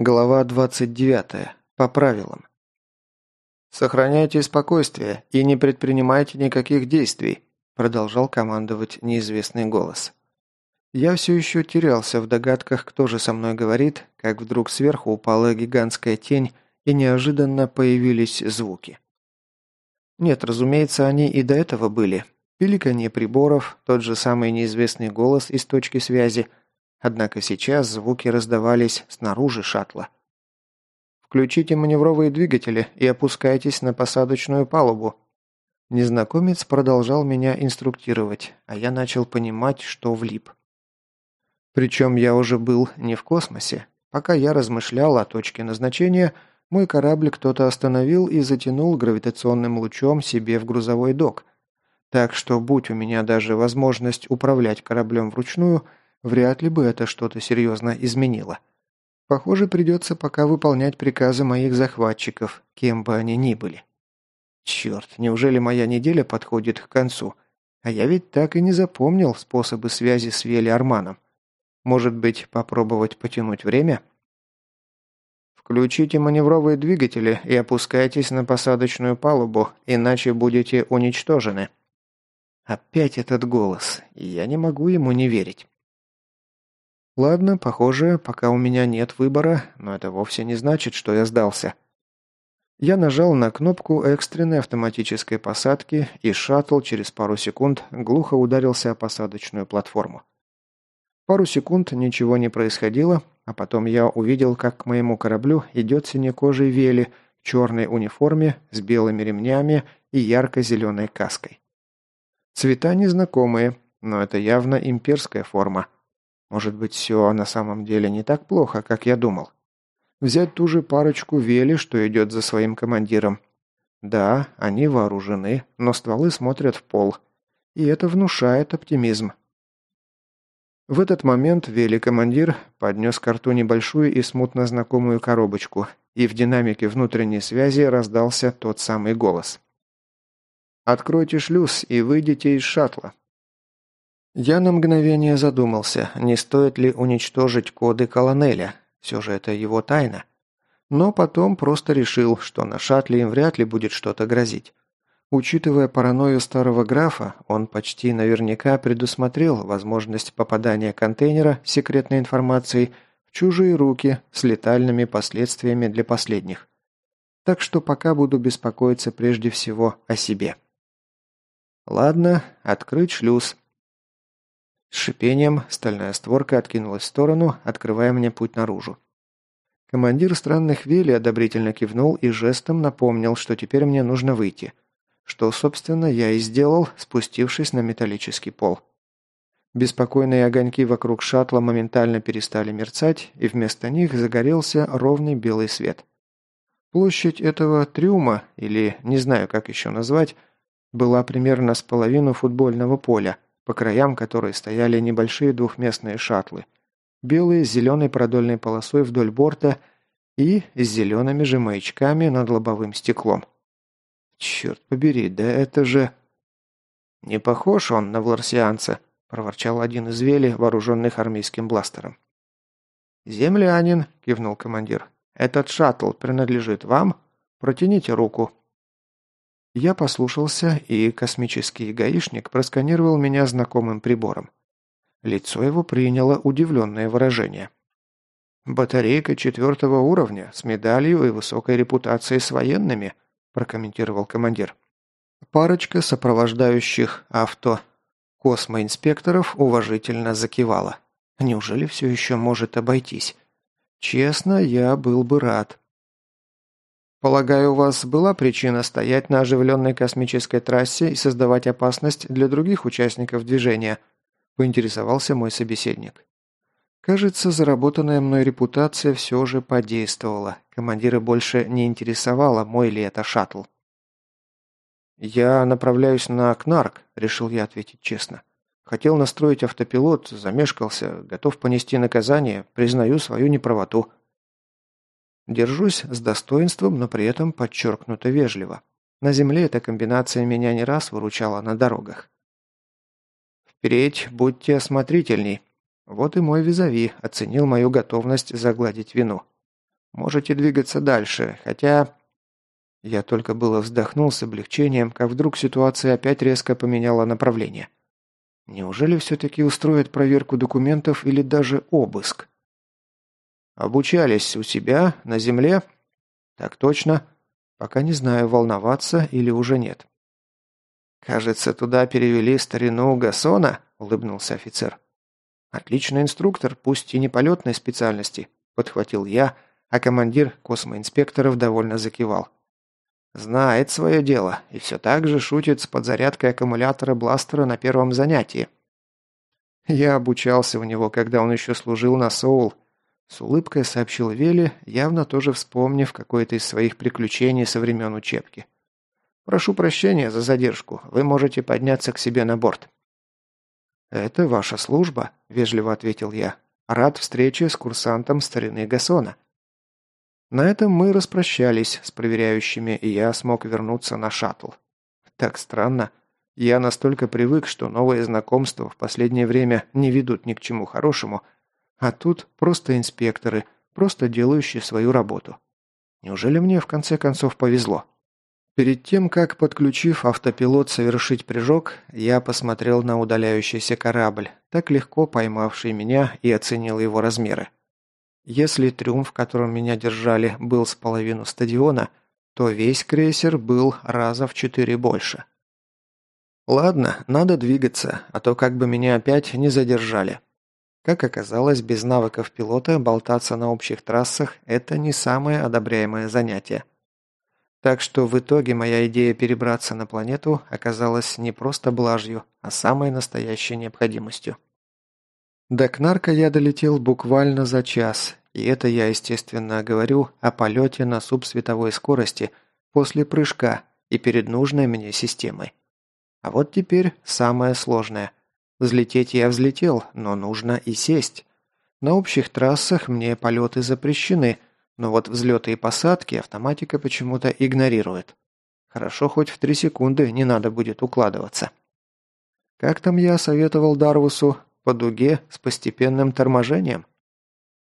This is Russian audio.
Глава 29. По правилам. «Сохраняйте спокойствие и не предпринимайте никаких действий», продолжал командовать неизвестный голос. Я все еще терялся в догадках, кто же со мной говорит, как вдруг сверху упала гигантская тень и неожиданно появились звуки. Нет, разумеется, они и до этого были. Пиликанье приборов, тот же самый неизвестный голос из точки связи – Однако сейчас звуки раздавались снаружи шаттла. «Включите маневровые двигатели и опускайтесь на посадочную палубу». Незнакомец продолжал меня инструктировать, а я начал понимать, что влип. Причем я уже был не в космосе. Пока я размышлял о точке назначения, мой корабль кто-то остановил и затянул гравитационным лучом себе в грузовой док. Так что, будь у меня даже возможность управлять кораблем вручную – Вряд ли бы это что-то серьезно изменило. Похоже, придется пока выполнять приказы моих захватчиков, кем бы они ни были. Черт, неужели моя неделя подходит к концу? А я ведь так и не запомнил способы связи с Вели Арманом. Может быть, попробовать потянуть время? Включите маневровые двигатели и опускайтесь на посадочную палубу, иначе будете уничтожены. Опять этот голос, я не могу ему не верить. Ладно, похоже, пока у меня нет выбора, но это вовсе не значит, что я сдался. Я нажал на кнопку экстренной автоматической посадки, и шаттл через пару секунд глухо ударился о посадочную платформу. Пару секунд ничего не происходило, а потом я увидел, как к моему кораблю идет синекожий Вели в черной униформе с белыми ремнями и ярко-зеленой каской. Цвета незнакомые, но это явно имперская форма – может быть, все на самом деле не так плохо, как я думал. Взять ту же парочку Вели, что идет за своим командиром. Да, они вооружены, но стволы смотрят в пол. И это внушает оптимизм. В этот момент Вели-командир поднес к рту небольшую и смутно знакомую коробочку, и в динамике внутренней связи раздался тот самый голос. «Откройте шлюз и выйдите из шаттла. Я на мгновение задумался, не стоит ли уничтожить коды колонеля. Все же это его тайна. Но потом просто решил, что на шаттле им вряд ли будет что-то грозить. Учитывая паранойю старого графа, он почти наверняка предусмотрел возможность попадания контейнера с секретной информацией в чужие руки с летальными последствиями для последних. Так что пока буду беспокоиться прежде всего о себе. Ладно, открыть шлюз, с шипением стальная створка откинулась в сторону, открывая мне путь наружу. Командир странных Вели одобрительно кивнул и жестом напомнил, что теперь мне нужно выйти. Что, собственно, я и сделал, спустившись на металлический пол. Беспокойные огоньки вокруг шаттла моментально перестали мерцать, и вместо них загорелся ровный белый свет. Площадь этого трюма, или не знаю, как еще назвать, была примерно с половину футбольного поля – по краям которой стояли небольшие двухместные шаттлы, белые с зеленой продольной полосой вдоль борта и с зелеными же маячками над лобовым стеклом. «Черт побери, да это же...» «Не похож он на вларсианца», – проворчал один из вели, вооруженных армейским бластером. «Землянин», – кивнул командир. «Этот шаттл принадлежит вам? Протяните руку». Я послушался, и космический гаишник просканировал меня знакомым прибором. Лицо его приняло удивленное выражение. «Батарейка четвертого уровня, с медалью и высокой репутацией с военными», прокомментировал командир. Парочка сопровождающих авто космоинспекторов уважительно закивала. Неужели все еще может обойтись? Честно, я был бы рад. Полагаю, у вас была причина стоять на оживленной космической трассе и создавать опасность для других участников движения, поинтересовался мой собеседник. Кажется, заработанная мной репутация все же подействовала. Командира больше не интересовало, мой ли это шаттл. «Я направляюсь на Кнарк», — решил я ответить честно. «Хотел настроить автопилот, замешкался, готов понести наказание, признаю свою неправоту». Держусь с достоинством, но при этом подчеркнуто вежливо. На земле эта комбинация меня не раз выручала на дорогах. «Впредь будьте осмотрительней». Вот и мой визави оценил мою готовность загладить вину. Можете двигаться дальше, хотя...» Я только было вздохнул с облегчением, как вдруг ситуация опять резко поменяла направление. Неужели все-таки устроят проверку документов или даже обыск? Обучались у себя, на земле? Так точно. Пока не знаю, волноваться или уже нет. «Кажется, туда перевели старину Гасона», — улыбнулся офицер. «Отличный инструктор, пусть и не полетной специальности», — подхватил я, а командир космоинспекторов довольно закивал. «Знает свое дело и все так же шутит с подзарядкой аккумулятора бластера на первом занятии». Я обучался у него, когда он еще служил на Соул, с улыбкой сообщил Вели, явно тоже вспомнив какое-то из своих приключений со времен учебки. «Прошу прощения за задержку. Вы можете подняться к себе на борт». «Это ваша служба», – вежливо ответил я. «Рад встрече с курсантом старины Гасона». На этом мы распрощались с проверяющими, и я смог вернуться на шаттл. Так странно. Я настолько привык, что новые знакомства в последнее время не ведут ни к чему хорошему – а тут просто инспекторы, просто делающие свою работу. Неужели мне в конце концов повезло? Перед тем, как, подключив автопилот, совершить прыжок, я посмотрел на удаляющийся корабль, так легко поймавший меня и оценил его размеры. Если трюм, в котором меня держали, был с половину стадиона, то весь крейсер был раза в четыре больше. Ладно, надо двигаться, а то как бы меня опять не задержали. Как оказалось, без навыков пилота болтаться на общих трассах – это не самое одобряемое занятие. Так что в итоге моя идея перебраться на планету оказалась не просто блажью, а самой настоящей необходимостью. До Кнарка я долетел буквально за час, и это я, естественно, говорю о полете на субсветовой скорости после прыжка и перед нужной мне системой. А вот теперь самое сложное – Взлететь я взлетел, но нужно и сесть. На общих трассах мне полеты запрещены, но вот взлеты и посадки автоматика почему-то игнорирует. Хорошо, хоть в три секунды не надо будет укладываться. Как там я советовал Дарвусу? По дуге с постепенным торможением?